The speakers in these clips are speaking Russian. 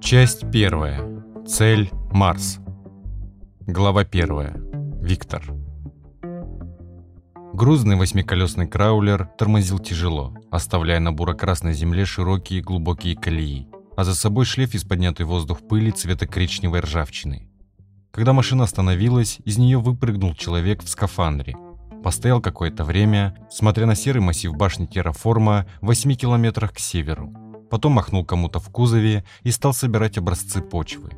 Часть первая. Цель Марс. Глава первая. Виктор. Грузный восьмиколесный краулер тормозил тяжело, оставляя на буро-красной земле широкие глубокие колеи, а за собой шлейф из поднятой воздух пыли цвета коричневой ржавчины. Когда машина остановилась, из нее выпрыгнул человек в скафандре. Постоял какое-то время, смотря на серый массив башни терраформа в 8 километрах к северу, потом махнул кому-то в кузове и стал собирать образцы почвы.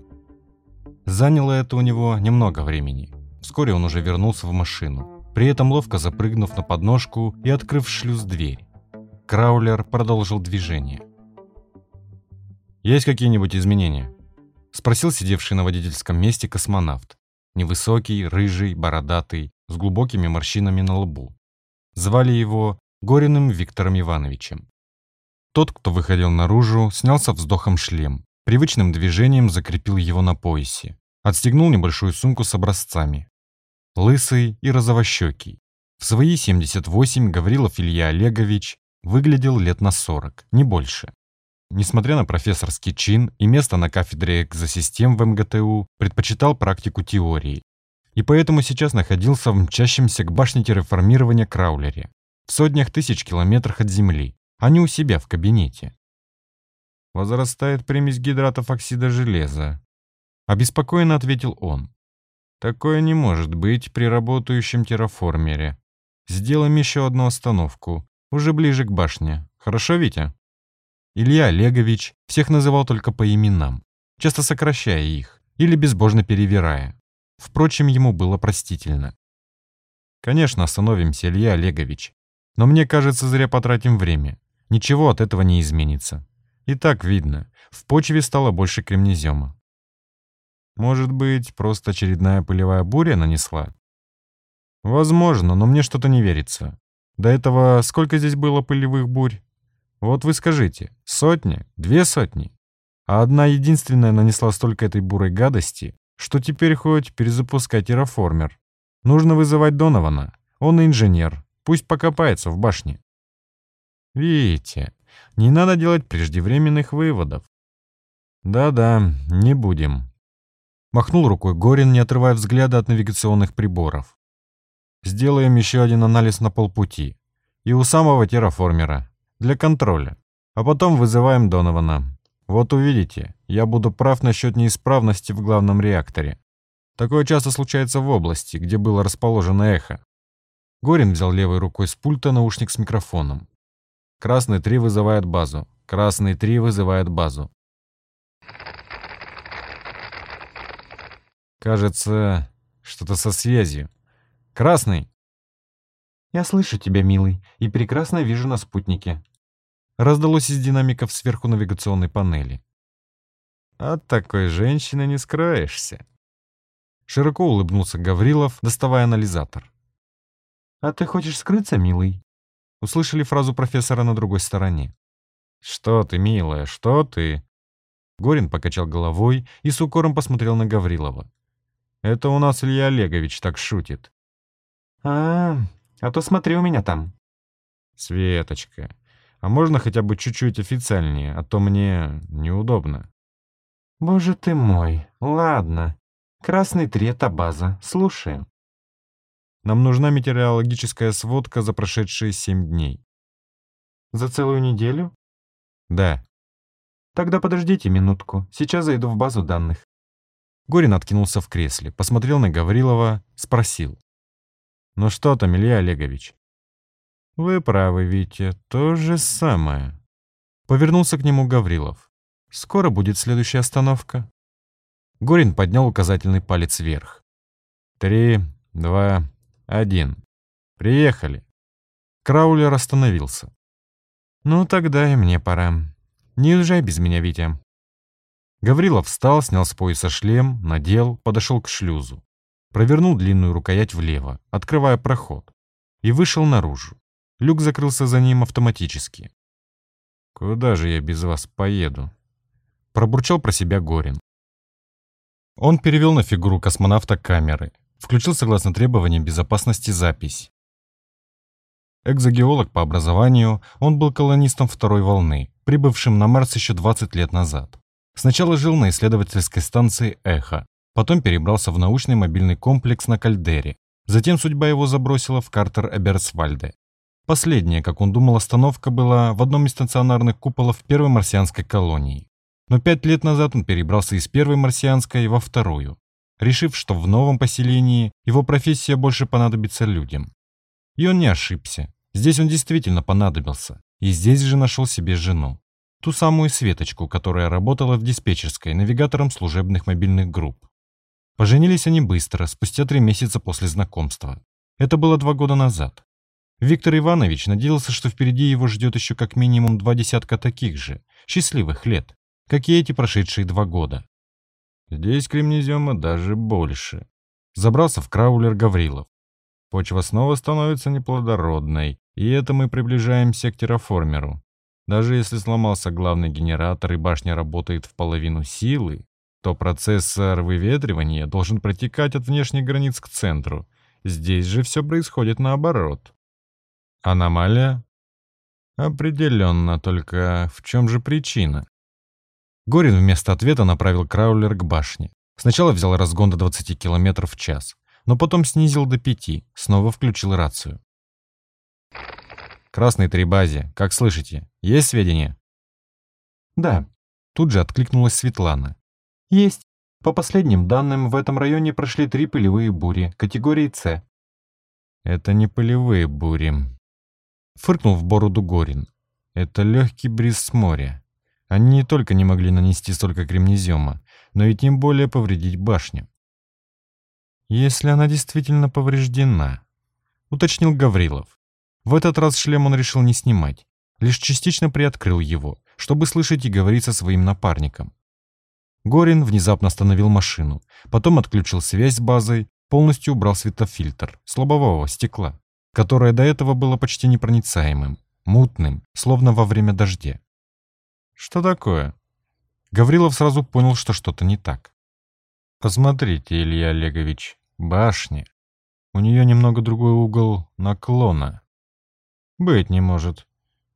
Заняло это у него немного времени. Вскоре он уже вернулся в машину, при этом ловко запрыгнув на подножку и открыв шлюз дверь. Краулер продолжил движение. «Есть какие-нибудь изменения?» – спросил сидевший на водительском месте космонавт. Невысокий, рыжий, бородатый, с глубокими морщинами на лбу. Звали его Гориным Виктором Ивановичем. Тот, кто выходил наружу, снял со вздохом шлем, привычным движением закрепил его на поясе, отстегнул небольшую сумку с образцами. Лысый и розовощекий. В свои 78 Гаврилов Илья Олегович выглядел лет на 40, не больше. Несмотря на профессорский чин и место на кафедре экзосистем в МГТУ, предпочитал практику теории. И поэтому сейчас находился в мчащемся к башне терраформирования Краулере, в сотнях тысяч километрах от Земли, а не у себя в кабинете. Возрастает примесь гидратов оксида железа. Обеспокоенно ответил он. Такое не может быть при работающем терраформере. Сделаем еще одну остановку, уже ближе к башне. Хорошо, Витя? Илья Олегович всех называл только по именам, часто сокращая их или безбожно перевирая. Впрочем, ему было простительно. Конечно, остановимся, Илья Олегович. Но мне кажется, зря потратим время. Ничего от этого не изменится. И так видно, в почве стало больше кремнезема. Может быть, просто очередная пылевая буря нанесла? Возможно, но мне что-то не верится. До этого сколько здесь было пылевых бурь? Вот вы скажите, сотни, две сотни? А одна единственная нанесла столько этой бурой гадости, что теперь хоть перезапускать терраформер. Нужно вызывать Донована. Он инженер. Пусть покопается в башне. Видите, не надо делать преждевременных выводов. Да-да, не будем. Махнул рукой Горин, не отрывая взгляда от навигационных приборов. Сделаем еще один анализ на полпути. И у самого терраформера. Для контроля. А потом вызываем Донована. Вот увидите, я буду прав насчет неисправности в главном реакторе. Такое часто случается в области, где было расположено эхо. Горин взял левой рукой с пульта наушник с микрофоном. Красный 3 вызывает базу. Красный 3 вызывает базу. Кажется, что-то со связью. Красный. Я слышу тебя, милый, и прекрасно вижу на спутнике. Раздалось из динамиков сверху навигационной панели. От такой женщины не скроешься. Широко улыбнулся Гаврилов, доставая анализатор. «А ты хочешь скрыться, милый?» Услышали фразу профессора на другой стороне. «Что ты, милая, что ты?» Горин покачал головой и с укором посмотрел на Гаврилова. «Это у нас Илья Олегович так шутит». «А, а то смотри у меня там». «Светочка, а можно хотя бы чуть-чуть официальнее, а то мне неудобно». «Боже ты мой, ладно. Красный трета база, слушаю». Нам нужна метеорологическая сводка за прошедшие семь дней. За целую неделю? Да. Тогда подождите минутку, сейчас зайду в базу данных. Горин откинулся в кресле, посмотрел на Гаврилова, спросил. «Ну что там, Илья Олегович?» «Вы правы, Витя, то же самое». Повернулся к нему Гаврилов. «Скоро будет следующая остановка». Горин поднял указательный палец вверх. «Три, два, один. Приехали. Краулер остановился. Ну, тогда и мне пора. Не уезжай без меня, Витя. Гаврилов встал, снял с пояса шлем, надел, подошел к шлюзу. Провернул длинную рукоять влево, открывая проход. И вышел наружу. Люк закрылся за ним автоматически. «Куда же я без вас поеду?» Пробурчал про себя Горин. Он перевел на фигуру космонавта камеры, Включил согласно требованиям безопасности запись. Экзогеолог по образованию, он был колонистом второй волны, прибывшим на Марс еще 20 лет назад. Сначала жил на исследовательской станции «Эхо», потом перебрался в научный мобильный комплекс на Кальдере. Затем судьба его забросила в Картер Эберсвальде. Последняя, как он думал, остановка была в одном из стационарных куполов первой марсианской колонии. Но пять лет назад он перебрался из первой марсианской во вторую, решив, что в новом поселении его профессия больше понадобится людям. И он не ошибся. Здесь он действительно понадобился. И здесь же нашел себе жену. Ту самую Светочку, которая работала в диспетчерской, навигатором служебных мобильных групп. Поженились они быстро, спустя три месяца после знакомства. Это было два года назад. Виктор Иванович надеялся, что впереди его ждет еще как минимум два десятка таких же, счастливых лет, как и эти прошедшие два года. Здесь кремнезема даже больше. Забрался в краулер Гаврилов. Почва снова становится неплодородной, и это мы приближаемся к терраформеру. Даже если сломался главный генератор и башня работает в половину силы, то процессор выветривания должен протекать от внешних границ к центру. Здесь же все происходит наоборот. Аномалия? Определенно, только в чем же причина? Горин вместо ответа направил краулер к башне. Сначала взял разгон до 20 км в час, но потом снизил до 5, снова включил рацию. «Красный Трибазе, как слышите, есть сведения?» «Да», — тут же откликнулась Светлана. «Есть. По последним данным, в этом районе прошли три пылевые бури, категории «С». «Это не пылевые бури», — фыркнул в бороду Горин. «Это легкий бриз с моря. Они не только не могли нанести столько кремнезема, но и тем более повредить башню. «Если она действительно повреждена», — уточнил Гаврилов. В этот раз шлем он решил не снимать, лишь частично приоткрыл его, чтобы слышать и говорить со своим напарником. Горин внезапно остановил машину, потом отключил связь с базой, полностью убрал светофильтр слабового стекла, которое до этого было почти непроницаемым, мутным, словно во время дождя. «Что такое?» Гаврилов сразу понял, что что-то не так. «Посмотрите, Илья Олегович, башня. У нее немного другой угол наклона». «Быть не может».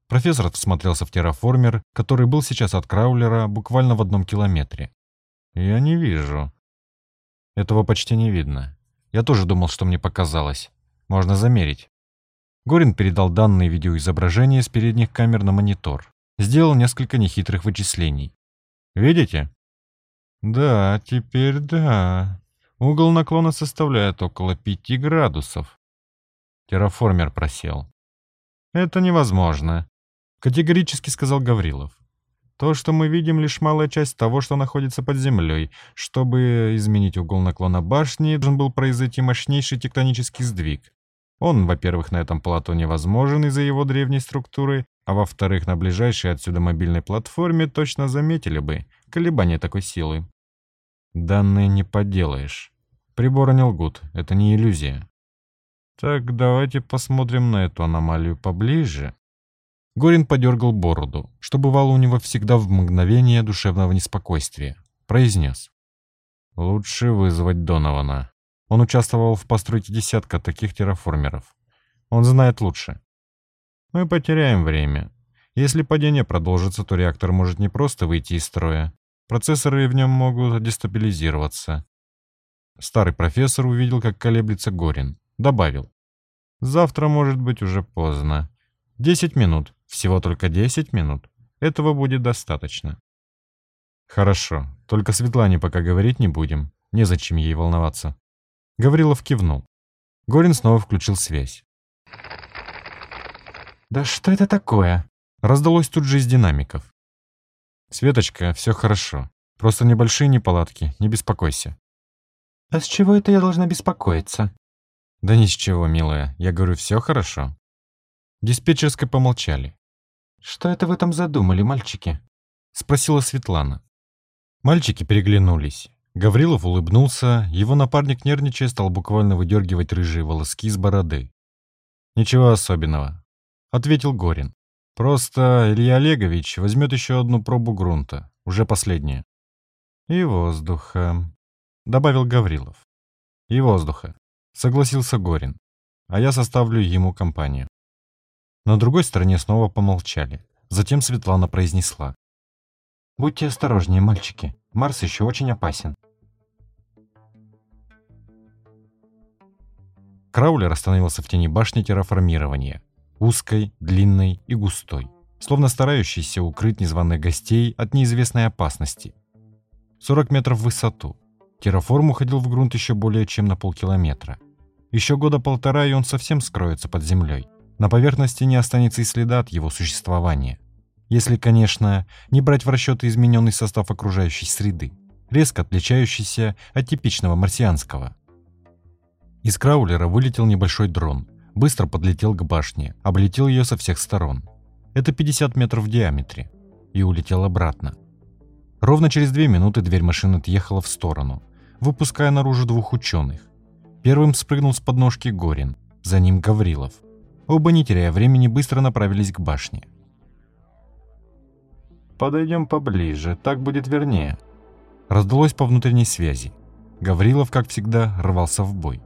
Профессор всмотрелся в терраформер, который был сейчас от Краулера буквально в одном километре. «Я не вижу». «Этого почти не видно. Я тоже думал, что мне показалось. Можно замерить». Горин передал данные видеоизображения с передних камер на монитор. Сделал несколько нехитрых вычислений. Видите? Да, теперь да. Угол наклона составляет около пяти градусов. Терраформер просел. Это невозможно, категорически сказал Гаврилов. То, что мы видим, лишь малая часть того, что находится под землей. Чтобы изменить угол наклона башни, должен был произойти мощнейший тектонический сдвиг. Он, во-первых, на этом плато невозможен из-за его древней структуры, а во-вторых, на ближайшей отсюда мобильной платформе точно заметили бы колебания такой силы. Данные не поделаешь. Приборы не лгут, это не иллюзия. Так давайте посмотрим на эту аномалию поближе. Горин подергал бороду, что бывало у него всегда в мгновение душевного неспокойствия. Произнес. Лучше вызвать Донована. Он участвовал в постройке десятка таких терраформеров. Он знает лучше. Мы потеряем время. Если падение продолжится, то реактор может не просто выйти из строя. Процессоры в нем могут дестабилизироваться. Старый профессор увидел, как колеблется Горин. Добавил. Завтра может быть уже поздно. Десять минут. Всего только десять минут. Этого будет достаточно. Хорошо. Только Светлане пока говорить не будем. Незачем ей волноваться. Гаврилов кивнул. Горин снова включил связь. «Да что это такое?» Раздалось тут же из динамиков. «Светочка, все хорошо. Просто небольшие неполадки, не беспокойся». «А с чего это я должна беспокоиться?» «Да ни с чего, милая. Я говорю, все хорошо». Диспетчерской помолчали. «Что это вы там задумали, мальчики?» Спросила Светлана. Мальчики переглянулись. Гаврилов улыбнулся, его напарник нервничая стал буквально выдергивать рыжие волоски из бороды. «Ничего особенного. — ответил Горин. «Просто Илья Олегович возьмет еще одну пробу грунта, уже последняя». «И воздуха», — добавил Гаврилов. «И воздуха», — согласился Горин. «А я составлю ему компанию». На другой стороне снова помолчали. Затем Светлана произнесла. «Будьте осторожнее, мальчики. Марс еще очень опасен». Краулер остановился в тени башни терраформирования. Узкой, длинной и густой. Словно старающийся укрыть незваных гостей от неизвестной опасности. 40 метров в высоту. Терраформ уходил в грунт еще более чем на полкилометра. Еще года полтора, и он совсем скроется под землей. На поверхности не останется и следа от его существования. Если, конечно, не брать в расчеты измененный состав окружающей среды, резко отличающийся от типичного марсианского. Из краулера вылетел небольшой дрон, быстро подлетел к башне, облетел ее со всех сторон. Это 50 метров в диаметре. И улетел обратно. Ровно через две минуты дверь машины отъехала в сторону, выпуская наружу двух ученых. Первым спрыгнул с подножки Горин, за ним Гаврилов – Оба, не теряя времени, быстро направились к башне. «Подойдем поближе, так будет вернее», — раздалось по внутренней связи. Гаврилов, как всегда, рвался в бой.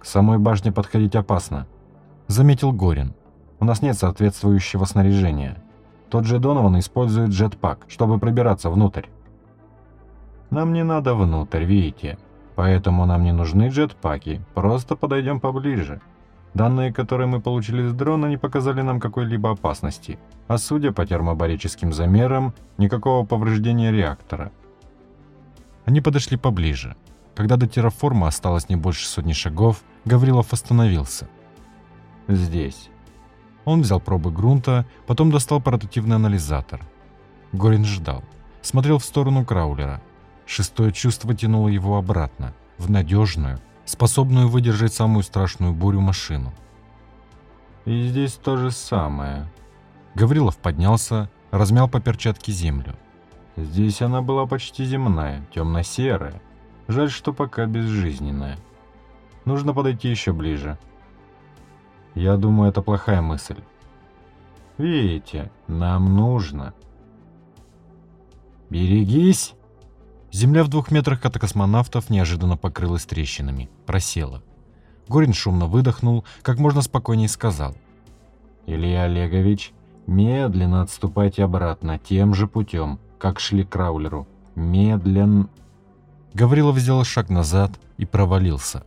«К самой башне подходить опасно», — заметил Горин. «У нас нет соответствующего снаряжения. Тот же Донован использует джетпак, чтобы пробираться внутрь». «Нам не надо внутрь, видите, поэтому нам не нужны джетпаки, просто подойдем поближе», Данные, которые мы получили с дрона, не показали нам какой-либо опасности, а судя по термобарическим замерам, никакого повреждения реактора. Они подошли поближе. Когда до терраформа осталось не больше сотни шагов, Гаврилов остановился. «Здесь». Он взял пробы грунта, потом достал портативный анализатор. Горин ждал. Смотрел в сторону Краулера. Шестое чувство тянуло его обратно, в надежную, способную выдержать самую страшную бурю машину. «И здесь то же самое». Гаврилов поднялся, размял по перчатке землю. «Здесь она была почти земная, темно-серая. Жаль, что пока безжизненная. Нужно подойти еще ближе». «Я думаю, это плохая мысль». «Видите, нам нужно». «Берегись!» Земля в двух метрах от космонавтов неожиданно покрылась трещинами, просела. Горин шумно выдохнул, как можно спокойнее сказал. «Илья Олегович, медленно отступайте обратно, тем же путем, как шли к Краулеру. Медленно...» Гаврилов сделал шаг назад и провалился.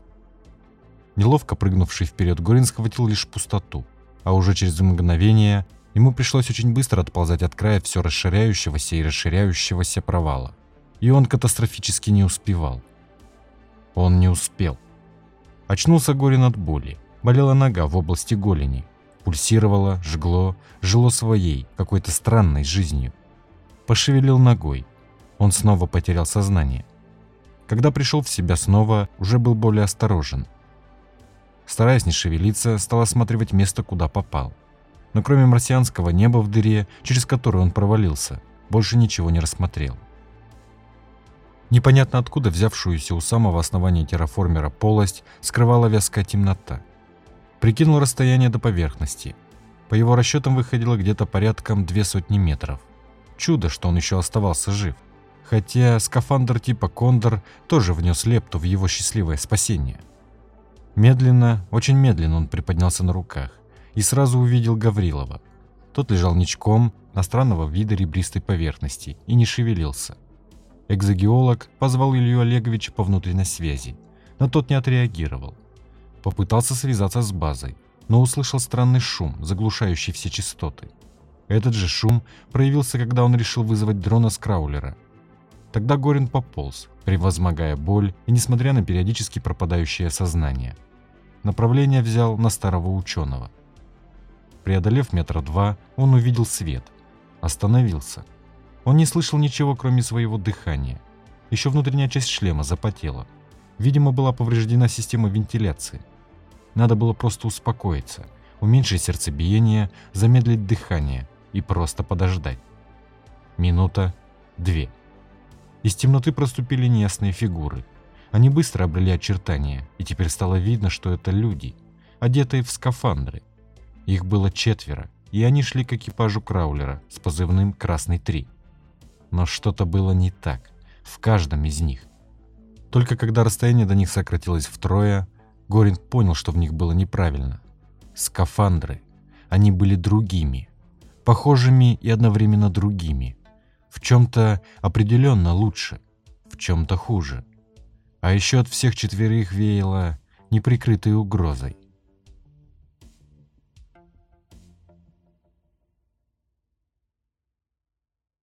Неловко прыгнувший вперед, Горин схватил лишь пустоту, а уже через мгновение ему пришлось очень быстро отползать от края все расширяющегося и расширяющегося провала и он катастрофически не успевал. Он не успел. Очнулся Горин от боли. Болела нога в области голени. Пульсировало, жгло, жило своей, какой-то странной жизнью. Пошевелил ногой. Он снова потерял сознание. Когда пришел в себя снова, уже был более осторожен. Стараясь не шевелиться, стал осматривать место, куда попал. Но кроме марсианского неба в дыре, через которую он провалился, больше ничего не рассмотрел. Непонятно откуда взявшуюся у самого основания терраформера полость скрывала вязкая темнота. Прикинул расстояние до поверхности. По его расчетам выходило где-то порядком две сотни метров. Чудо, что он еще оставался жив. Хотя скафандр типа «Кондор» тоже внес лепту в его счастливое спасение. Медленно, очень медленно он приподнялся на руках и сразу увидел Гаврилова. Тот лежал ничком на странного вида ребристой поверхности и не шевелился. Экзогеолог позвал Илью Олеговича по внутренней связи, но тот не отреагировал. Попытался связаться с базой, но услышал странный шум, заглушающий все частоты. Этот же шум проявился, когда он решил вызвать дрона с краулера. Тогда Горин пополз, превозмогая боль и несмотря на периодически пропадающее сознание. Направление взял на старого ученого. Преодолев метра два, он увидел свет. Остановился – он не слышал ничего, кроме своего дыхания. Еще внутренняя часть шлема запотела. Видимо, была повреждена система вентиляции. Надо было просто успокоиться, уменьшить сердцебиение, замедлить дыхание и просто подождать. Минута, две. Из темноты проступили неясные фигуры. Они быстро обрели очертания, и теперь стало видно, что это люди, одетые в скафандры. Их было четверо, и они шли к экипажу Краулера с позывным «Красный 3». Но что-то было не так в каждом из них. Только когда расстояние до них сократилось втрое, Горин понял, что в них было неправильно. Скафандры. они были другими, похожими и одновременно другими, в чем-то определенно лучше, в чем-то хуже. А еще от всех четверых веяло неприкрытой угрозой.